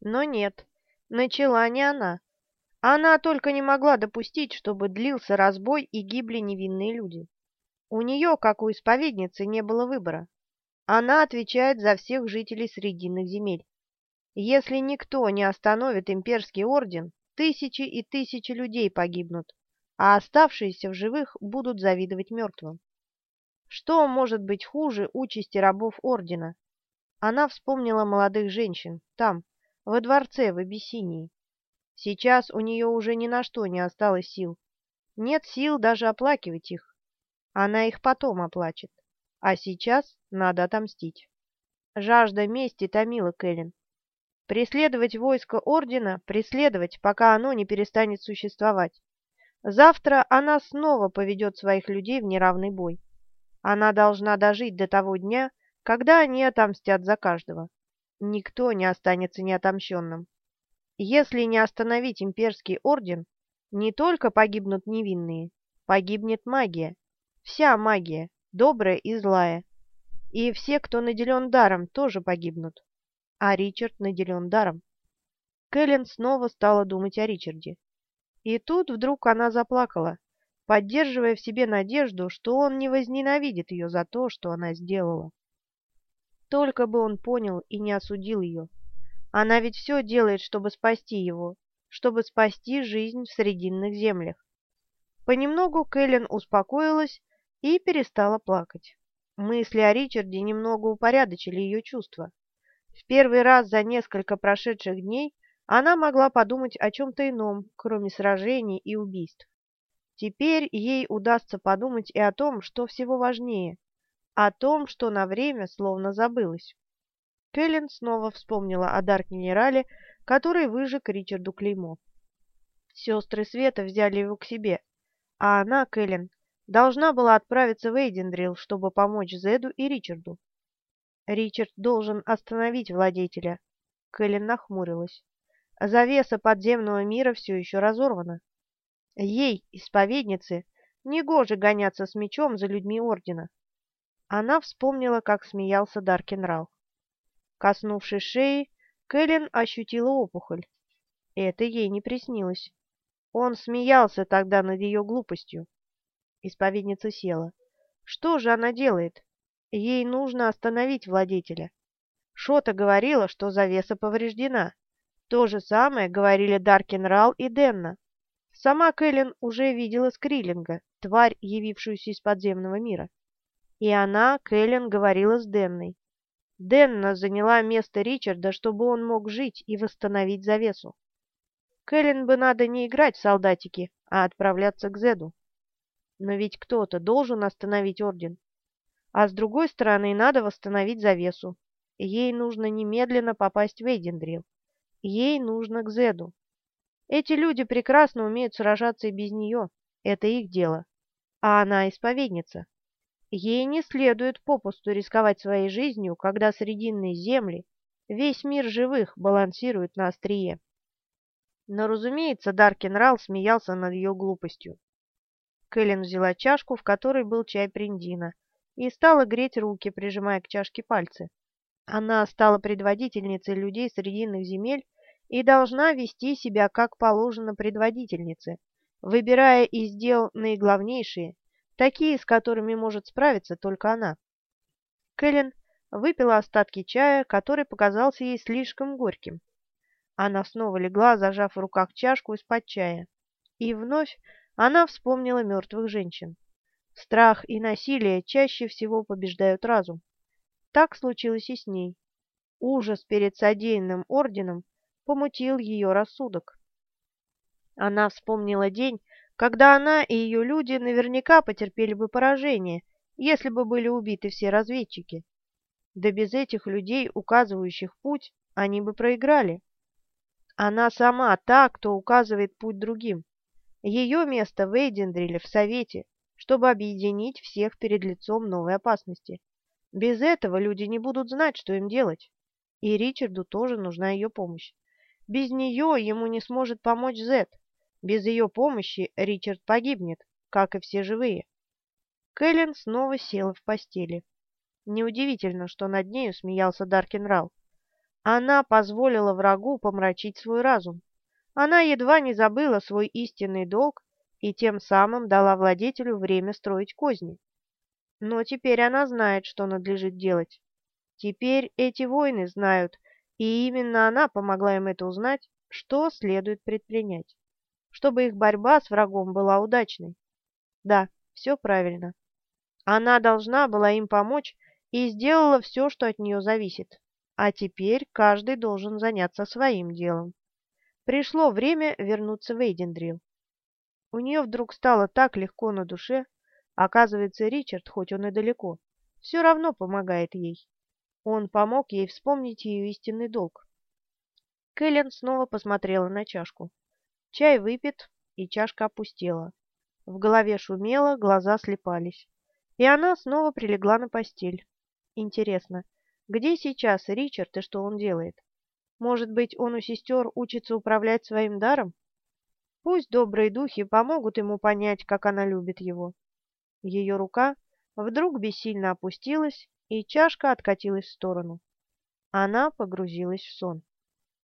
Но нет, начала не она. Она только не могла допустить, чтобы длился разбой и гибли невинные люди. У нее, как у исповедницы, не было выбора. Она отвечает за всех жителей Срединных земель. Если никто не остановит имперский орден, тысячи и тысячи людей погибнут, а оставшиеся в живых будут завидовать мертвым. Что может быть хуже участи рабов ордена? Она вспомнила молодых женщин, там, во дворце в Абиссинии. Сейчас у нее уже ни на что не осталось сил. Нет сил даже оплакивать их. Она их потом оплачет. А сейчас надо отомстить. Жажда мести томила Кэлен. Преследовать войско Ордена, преследовать, пока оно не перестанет существовать. Завтра она снова поведет своих людей в неравный бой. Она должна дожить до того дня, когда они отомстят за каждого. Никто не останется неотомщенным. Если не остановить имперский орден, не только погибнут невинные, погибнет магия. Вся магия, добрая и злая. И все, кто наделен даром, тоже погибнут. А Ричард наделен даром. Кэлен снова стала думать о Ричарде. И тут вдруг она заплакала, поддерживая в себе надежду, что он не возненавидит ее за то, что она сделала. Только бы он понял и не осудил ее. Она ведь все делает, чтобы спасти его, чтобы спасти жизнь в Срединных землях. Понемногу Кэлен успокоилась и перестала плакать. Мысли о Ричарде немного упорядочили ее чувства. В первый раз за несколько прошедших дней она могла подумать о чем-то ином, кроме сражений и убийств. Теперь ей удастся подумать и о том, что всего важнее, о том, что на время словно забылось. Кэлен снова вспомнила о Дарк-генерале, который выжег Ричарду клеймо. Сестры Света взяли его к себе, а она, Кэлен, должна была отправиться в Эйдендрил, чтобы помочь Зеду и Ричарду. Ричард должен остановить владетеля. Кэлен нахмурилась. Завеса подземного мира все еще разорвана. Ей, исповеднице, негоже гоняться с мечом за людьми Ордена. Она вспомнила, как смеялся Даркенрал. Коснувшись шеи, Кэлен ощутила опухоль. Это ей не приснилось. Он смеялся тогда над ее глупостью. Исповедница села. Что же она делает? Ей нужно остановить владетеля. Шота говорила, что завеса повреждена. То же самое говорили Даркенрал и Денна. Сама Кэлен уже видела Скриллинга, тварь, явившуюся из подземного мира. И она, Кэлен, говорила с Денной. Денна заняла место Ричарда, чтобы он мог жить и восстановить завесу. Кэлен бы надо не играть в солдатики, а отправляться к Зеду. Но ведь кто-то должен остановить орден. А с другой стороны, надо восстановить завесу. Ей нужно немедленно попасть в Эйдендрил. Ей нужно к Зеду. Эти люди прекрасно умеют сражаться и без нее. Это их дело. А она исповедница. Ей не следует попусту рисковать своей жизнью, когда срединные земли, весь мир живых балансирует на острие. Но, разумеется, Даркин Рал смеялся над ее глупостью. Кэлен взяла чашку, в которой был чай приндина, и стала греть руки, прижимая к чашке пальцы. Она стала предводительницей людей Срединных земель и должна вести себя как положено предводительнице, выбирая из дел наиглавнейшие, такие, с которыми может справиться только она. Кэлен выпила остатки чая, который показался ей слишком горьким. Она снова легла, зажав в руках чашку из-под чая, и вновь она вспомнила мертвых женщин. Страх и насилие чаще всего побеждают разум. Так случилось и с ней. Ужас перед содеянным орденом помутил ее рассудок. Она вспомнила день, когда она и ее люди наверняка потерпели бы поражение, если бы были убиты все разведчики. Да без этих людей, указывающих путь, они бы проиграли. Она сама та, кто указывает путь другим. Ее место в Эйдендриле, в Совете, чтобы объединить всех перед лицом новой опасности. Без этого люди не будут знать, что им делать. И Ричарду тоже нужна ее помощь. Без нее ему не сможет помочь Зет. Без ее помощи Ричард погибнет, как и все живые. Кэлен снова села в постели. Неудивительно, что над нею смеялся Даркин Рал. Она позволила врагу помрачить свой разум. Она едва не забыла свой истинный долг и тем самым дала владетелю время строить козни. Но теперь она знает, что надлежит делать. Теперь эти воины знают, и именно она помогла им это узнать, что следует предпринять, чтобы их борьба с врагом была удачной. Да, все правильно. Она должна была им помочь и сделала все, что от нее зависит. А теперь каждый должен заняться своим делом. Пришло время вернуться в Эйдендрил. У нее вдруг стало так легко на душе. Оказывается, Ричард, хоть он и далеко, все равно помогает ей. Он помог ей вспомнить ее истинный долг. Кэлен снова посмотрела на чашку. Чай выпит, и чашка опустела. В голове шумело, глаза слепались. И она снова прилегла на постель. Интересно, где сейчас Ричард и что он делает? Может быть, он у сестер учится управлять своим даром? Пусть добрые духи помогут ему понять, как она любит его. Ее рука вдруг бессильно опустилась, и чашка откатилась в сторону. Она погрузилась в сон.